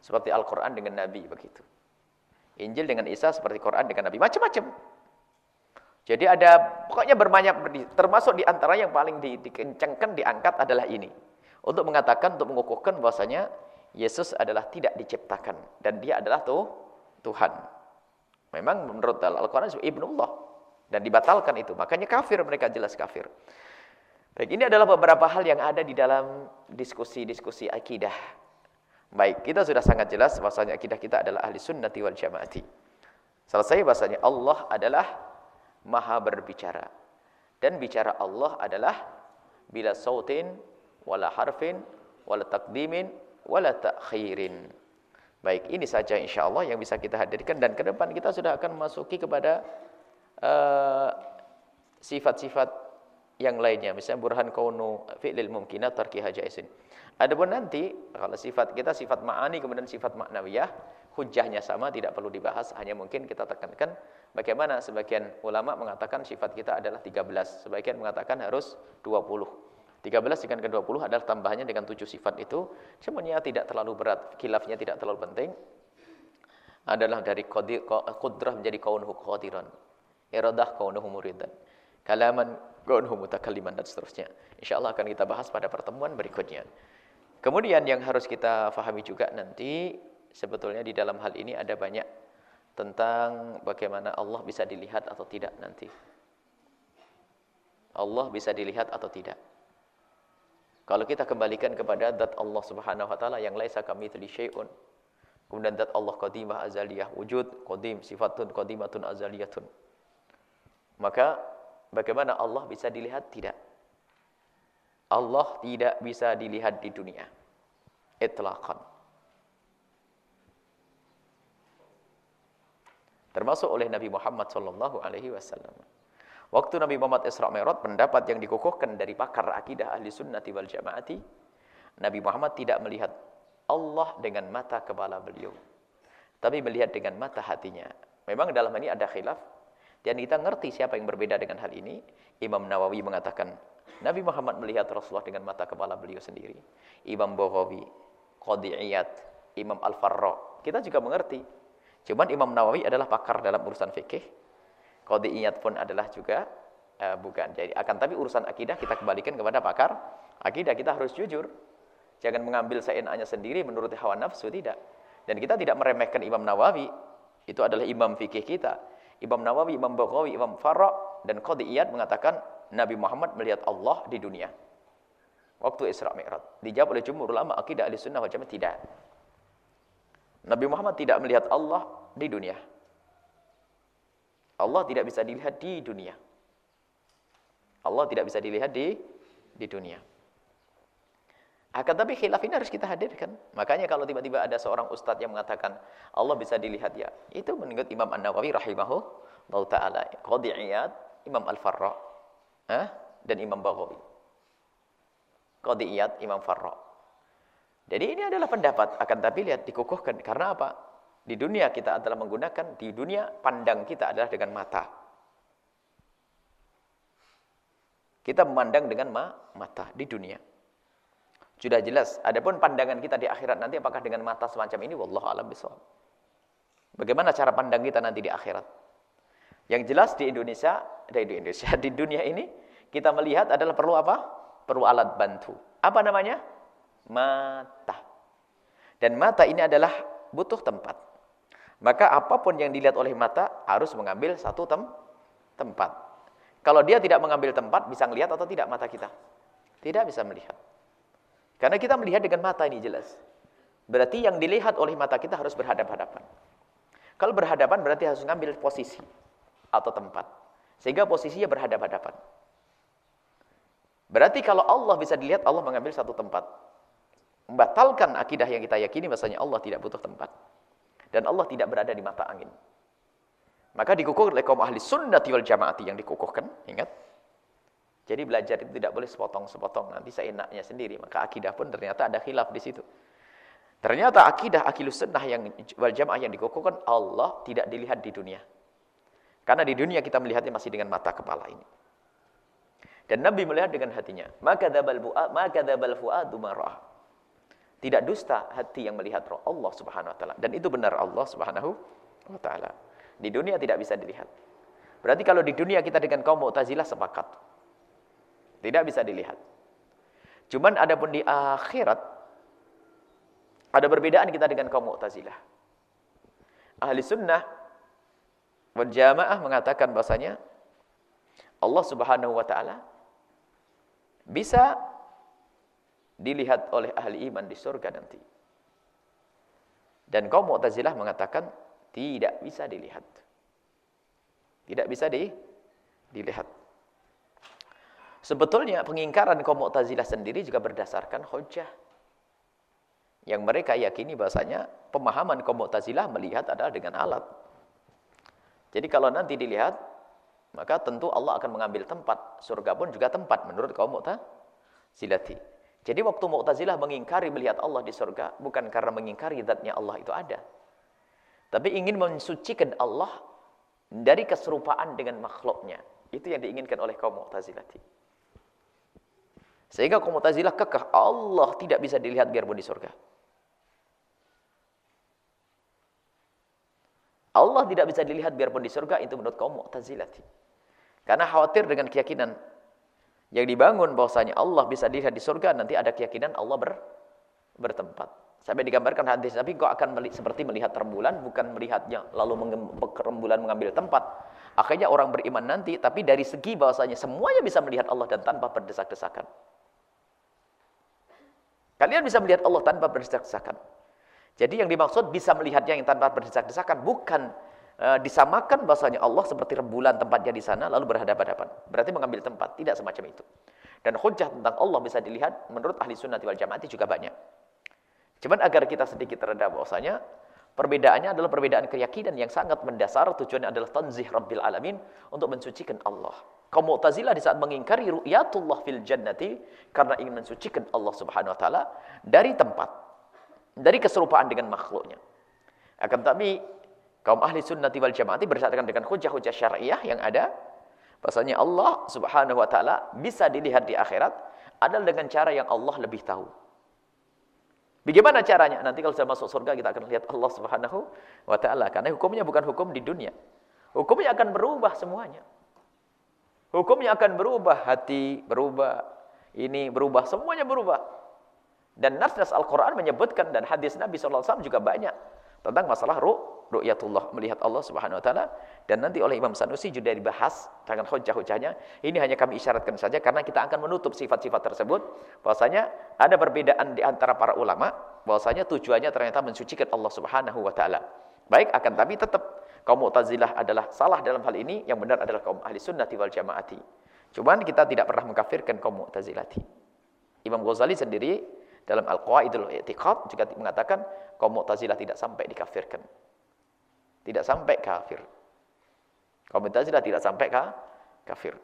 seperti Al-Qur'an dengan Nabi begitu. Injil dengan Isa seperti Quran dengan Nabi, macam-macam. Jadi ada pokoknya berbanyak termasuk di antara yang paling di, dikencangkan diangkat adalah ini. Untuk mengatakan untuk mengukuhkan bahwasanya Yesus adalah tidak diciptakan dan dia adalah tuh Tuhan. Memang menurut Al-Qur'an ibnullah dan dibatalkan itu. Makanya kafir mereka jelas kafir. Baik, ini adalah beberapa hal yang ada di dalam diskusi-diskusi akidah. Baik, kita sudah sangat jelas bahwasanya akidah kita adalah ahli sunnati wal jamaati. Selesai bahasanya Allah adalah maha berbicara. Dan bicara Allah adalah bila sautin, wala harfin, wala takdimin, wala takhirin. Baik, ini saja insyaAllah yang bisa kita hadirkan. Dan ke depan kita sudah akan memasuki kepada uh, sifat-sifat uh, yang lainnya. Misalnya burhan kaunu fi'lil mumkinat tarki hajaisin. Adapun nanti, kalau sifat kita sifat ma'ani, kemudian sifat maknawiyah, hujahnya sama, tidak perlu dibahas. Hanya mungkin kita tekankan Bagaimana sebagian ulama mengatakan sifat kita adalah 13, sebagian mengatakan harus 20. 13 dengan ke-20 adalah tambahannya dengan 7 sifat itu. Semuanya tidak terlalu berat, khilafnya tidak terlalu penting. Adalah dari kudrah menjadi kaunuhu qadiran. Iradah kaunuhu muridan. Kalaman kaunuhu mutakalliman dan seterusnya. InsyaAllah akan kita bahas pada pertemuan berikutnya. Kemudian yang harus kita fahami juga nanti sebetulnya di dalam hal ini ada banyak tentang bagaimana Allah bisa dilihat atau tidak nanti. Allah bisa dilihat atau tidak. Kalau kita kembalikan kepada zat Allah Subhanahu wa taala yang laisa kamitsli syai'un. Kemudian zat Allah qadimah azaliyah, wujud qadim, sifatun qadimatun azaliyatun. Maka bagaimana Allah bisa dilihat? Tidak. Allah tidak bisa dilihat di dunia. Itlaqan. termasuk oleh Nabi Muhammad sallallahu alaihi wasallam. Waktu Nabi Muhammad Isra Mi'raj pendapat yang dikukuhkan dari pakar akidah ahli sunnati wal jamaati, Nabi Muhammad tidak melihat Allah dengan mata kepala beliau, tapi melihat dengan mata hatinya. Memang dalam ini ada khilaf dan kita ngerti siapa yang berbeda dengan hal ini. Imam Nawawi mengatakan Nabi Muhammad melihat Rasulullah dengan mata kepala beliau sendiri. Imam Baghawi, Qadiyat, Imam Al-Farra. Kita juga mengerti Cuman Imam Nawawi adalah pakar dalam urusan fikih. Qadiyat pun adalah juga uh, bukan. Jadi akan tapi urusan akidah kita kembalikan kepada pakar akidah. Kita harus jujur. Jangan mengambil seenaknya sendiri menurut hawa nafsu tidak. Dan kita tidak meremehkan Imam Nawawi. Itu adalah imam fikih kita. Imam Nawawi, Imam Baghawi, Imam Farra dan Qadiyat mengatakan Nabi Muhammad melihat Allah di dunia. Waktu Isra Mi'raj. Dijawab oleh jumhur ulama akidah Ahlussunnah wal Jamaah tidak. Nabi Muhammad tidak melihat Allah di dunia. Allah tidak bisa dilihat di dunia. Allah tidak bisa dilihat di di dunia. Akan tapi khilaf ini harus kita hadirkan. Makanya kalau tiba-tiba ada seorang ustadz yang mengatakan Allah bisa dilihat ya, itu menurut Imam An-Nawawi rahimahullah taala, Qadiyat, Imam Al-Farra, eh? dan Imam Baghawi. Qadiyat, Imam Farra. Jadi ini adalah pendapat akan tapi lihat dikukuhkan karena apa? Di dunia kita adalah menggunakan di dunia pandang kita adalah dengan mata. Kita memandang dengan ma mata di dunia. Sudah jelas. Adapun pandangan kita di akhirat nanti apakah dengan mata semacam ini? Wallahu alam bisawab. Bagaimana cara pandang kita nanti di akhirat? Yang jelas di Indonesia, *laughs* di Indonesia, di dunia ini kita melihat adalah perlu apa? Perlu alat bantu. Apa namanya? mata. Dan mata ini adalah butuh tempat. Maka apa pun yang dilihat oleh mata harus mengambil satu tem tempat. Kalau dia tidak mengambil tempat, bisa melihat atau tidak mata kita? Tidak bisa melihat. Karena kita melihat dengan mata ini jelas. Berarti yang dilihat oleh mata kita harus berhadapan-hadapan. Kalau berhadapan berarti harus mengambil posisi atau tempat. Sehingga posisinya berhadapan-hadapan. Berarti kalau Allah bisa dilihat, Allah mengambil satu tempat. Membatalkan akidah yang kita yakini bahasanya Allah tidak butuh tempat. Dan Allah tidak berada di mata angin. Maka dikukuhkan oleh kaum ahli sunnati wal jamaati yang dikukuhkan. Ingat. Jadi belajar itu tidak boleh sepotong-sepotong. Nanti seenaknya sendiri. Maka akidah pun ternyata ada khilaf di situ. Ternyata akidah akilus sunnah yang wal yang dikukuhkan Allah tidak dilihat di dunia. Karena di dunia kita melihatnya masih dengan mata kepala ini. Dan Nabi melihat dengan hatinya. Maka dabal fuad, maka dabal fuadu. Tidak dusta hati yang melihat roh Allah Subhanahu wa taala. Dan itu benar Allah Subhanahu wa taala. Di dunia tidak bisa dilihat. Berarti kalau di dunia kita dengan kaum Mu'tazilah sepakat. Tidak bisa dilihat. Cuman adapun di akhirat ada perbedaan kita dengan kaum Mu'tazilah. Ahli sunnah wal jamaah mengatakan bahasanya Allah Subhanahu wa taala bisa dilihat oleh ahli iman di surga nanti. Dan kaum Mu'tazilah mengatakan tidak bisa dilihat. Tidak bisa di, dilihat. Sebetulnya pengingkaran kaum Mu'tazilah sendiri juga berdasarkan hujah. Yang mereka yakini bahasanya pemahaman kaum Mu'tazilah melihat adalah dengan alat. Jadi kalau nanti dilihat maka tentu Allah akan mengambil tempat. Surga pun juga tempat menurut kaum Mu'tazilati. Jadi waktu Mu'tazilah mengingkari melihat Allah di surga, bukan karena mengingkari zatnya Allah itu ada. Tapi ingin mensucikan Allah dari keserupaan dengan makhluknya. Itu yang diinginkan oleh kaum Mu'tazilati. Sehingga kaum Mu'tazilah kekeh Allah tidak bisa dilihat biarpun di surga. Allah tidak bisa dilihat biarpun di surga itu menurut kaum Mu'tazilati. Karena khawatir dengan keyakinan yang dibangun bahwasanya Allah bisa dilihat di surga nanti ada keyakinan Allah ber, bertempat. Sampai digambarkan hadis Nabi kau akan meli, seperti melihat rembulan bukan melihatnya lalu rembulan mengambil tempat. Akhirnya orang beriman nanti tapi dari segi bahwasanya semuanya bisa melihat Allah dan tanpa berdesak-desakan. Kalian bisa melihat Allah tanpa berdesak-desakan. Jadi yang dimaksud bisa melihatnya yang tanpa berdesak-desakan bukan e, disamakan bahasanya Allah seperti rembulan tempatnya di sana lalu berhadapan-hadapan. Berarti mengambil tempat, tidak semacam itu. Dan hujah tentang Allah bisa dilihat menurut ahli sunnati wal jamaati juga banyak. Cuman agar kita sedikit terhadap bahwasanya perbedaannya adalah perbedaan keyakinan yang sangat mendasar tujuannya adalah tanzih rabbil alamin untuk mensucikan Allah. Kaum Mu'tazilah di saat mengingkari ru'yatullah fil jannati karena ingin mensucikan Allah Subhanahu wa taala dari tempat dari keserupaan dengan makhluknya. Akan tapi kaum ahli sunnati wal jamaati berdasarkan dengan hujah-hujah syariah yang ada, bahasanya Allah subhanahu wa ta'ala bisa dilihat di akhirat adalah dengan cara yang Allah lebih tahu. Bagaimana caranya? Nanti kalau sudah masuk surga kita akan lihat Allah subhanahu wa ta'ala. Karena hukumnya bukan hukum di dunia. Hukumnya akan berubah semuanya. Hukumnya akan berubah, hati berubah, ini berubah, semuanya berubah. Dan nas-nas Al-Quran menyebutkan dan hadis Nabi SAW juga banyak tentang masalah ruh, ru'yatullah, melihat Allah Subhanahu Wa Taala. Dan nanti oleh Imam Sanusi juga dibahas dengan hujah-hujahnya. Ini hanya kami isyaratkan saja karena kita akan menutup sifat-sifat tersebut. Bahwasanya ada perbedaan di antara para ulama. Bahwasanya tujuannya ternyata mensucikan Allah Subhanahu Wa Taala. Baik, akan tapi tetap kaum Mu'tazilah adalah salah dalam hal ini. Yang benar adalah kaum ahli sunnati wal jamaati. Cuman kita tidak pernah mengkafirkan kaum Mu'tazilati. Imam Ghazali sendiri dalam Al-Qawaidul I'tiqad juga mengatakan kaum Mu'tazilah tidak sampai dikafirkan. Tidak sampai kafir. Kaum Mu'tazilah tidak sampai kafir.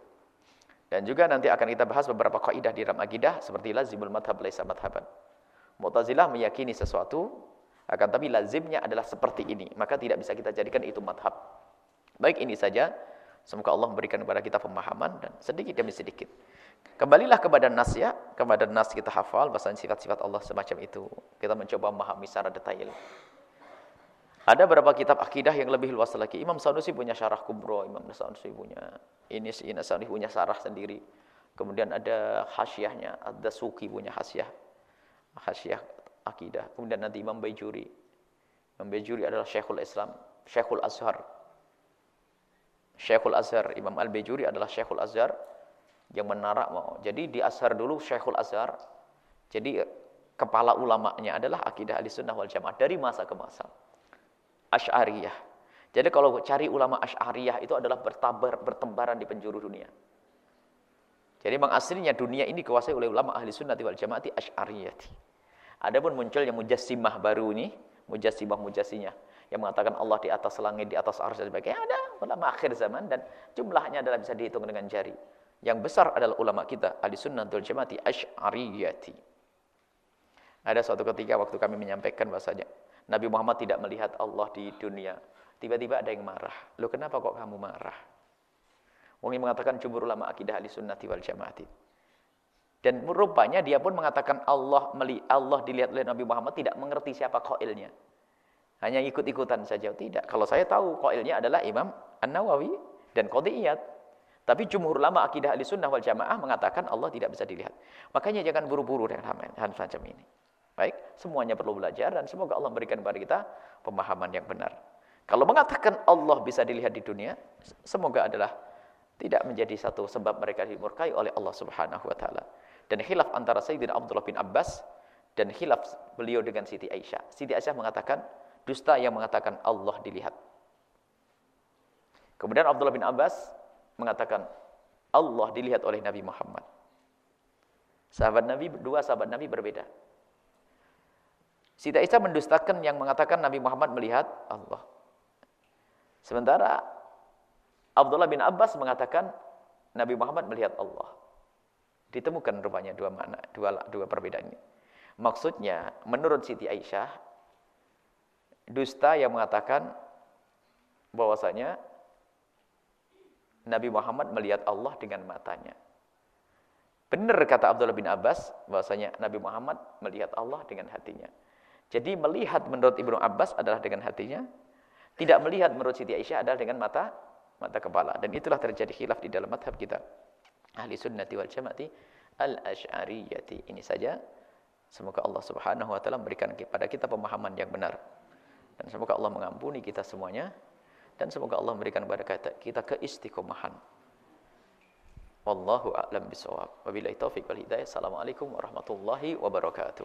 Dan juga nanti akan kita bahas beberapa kaidah di dalam akidah seperti lazimul madhab laisa madhaban. Mu'tazilah meyakini sesuatu akan tapi lazimnya adalah seperti ini, maka tidak bisa kita jadikan itu madhab. Baik ini saja. Semoga Allah memberikan kepada kita pemahaman dan sedikit demi sedikit. Kembalilah kepada nas ya, kepada nas kita hafal bahasa sifat-sifat Allah semacam itu. Kita mencoba memahami secara detail. Ada beberapa kitab akidah yang lebih luas lagi. Imam Sanusi punya syarah kubro, Imam Sanusi punya ini si Sanusi punya syarah sendiri. Kemudian ada hasyiahnya, ada Suki punya hasyiah. Hasyiah akidah. Kemudian nanti Imam Bayjuri. Imam Bayjuri adalah Syekhul Islam, Syekhul Azhar. Syekhul Azhar, Imam Al-Bayjuri adalah Syekhul Azhar yang menarak mau. Jadi di Azhar dulu Syekhul Azhar. Jadi kepala ulamanya adalah akidah ahli sunnah wal jamaah dari masa ke masa. Ash'ariyah. Jadi kalau cari ulama Ash'ariyah itu adalah bertabar, bertembaran di penjuru dunia. Jadi memang aslinya dunia ini dikuasai oleh ulama ahli sunnah wal jamaah Ash'ariyah. Adapun muncul yang mujassimah baru ini, mujassimah mujasinya yang mengatakan Allah di atas langit, di atas arsy dan sebagainya ada ulama akhir zaman dan jumlahnya adalah bisa dihitung dengan jari. Yang besar adalah ulama kita ahli sunnah wal jamaah Ash'ariyati. Ada suatu ketika waktu kami menyampaikan bahasanya Nabi Muhammad tidak melihat Allah di dunia. Tiba-tiba ada yang marah. Loh kenapa kok kamu marah? Wong mengatakan jumhur ulama akidah ahli sunnah wal jamaah. Dan rupanya dia pun mengatakan Allah meli Allah dilihat oleh Nabi Muhammad tidak mengerti siapa qailnya. Hanya ikut-ikutan saja. Tidak. Kalau saya tahu qailnya adalah Imam An-Nawawi dan Qadiyat. Tapi jumhur ulama akidah ahli sunnah wal jamaah mengatakan Allah tidak bisa dilihat. Makanya jangan buru-buru dengan hal macam ini. Baik, semuanya perlu belajar dan semoga Allah memberikan kepada kita pemahaman yang benar. Kalau mengatakan Allah bisa dilihat di dunia, semoga adalah tidak menjadi satu sebab mereka dimurkai oleh Allah Subhanahu wa taala. Dan khilaf antara Sayyidina Abdullah bin Abbas dan khilaf beliau dengan Siti Aisyah. Siti Aisyah mengatakan dusta yang mengatakan Allah dilihat. Kemudian Abdullah bin Abbas mengatakan Allah dilihat oleh Nabi Muhammad. Sahabat Nabi, dua sahabat Nabi berbeda. Siti Aisyah mendustakan yang mengatakan Nabi Muhammad melihat Allah. Sementara Abdullah bin Abbas mengatakan Nabi Muhammad melihat Allah. Ditemukan rupanya dua makna, dua dua perbedaan ini. Maksudnya menurut Siti Aisyah dusta yang mengatakan bahwasanya Nabi Muhammad melihat Allah dengan matanya. Benar kata Abdullah bin Abbas bahwasanya Nabi Muhammad melihat Allah dengan hatinya. Jadi melihat menurut Ibnu Abbas adalah dengan hatinya, tidak melihat menurut Siti Aisyah adalah dengan mata mata kepala. Dan itulah terjadi khilaf di dalam madhab kita. Ahli sunnati wal jamaati al-ash'ariyati. Ini saja. Semoga Allah subhanahu wa ta'ala memberikan kepada kita pemahaman yang benar. Dan semoga Allah mengampuni kita semuanya. Dan semoga Allah memberikan kepada kita keistiqomahan. Wallahu a'lam bisawab. Wabillahi taufiq wal hidayah. Assalamualaikum warahmatullahi wabarakatuh.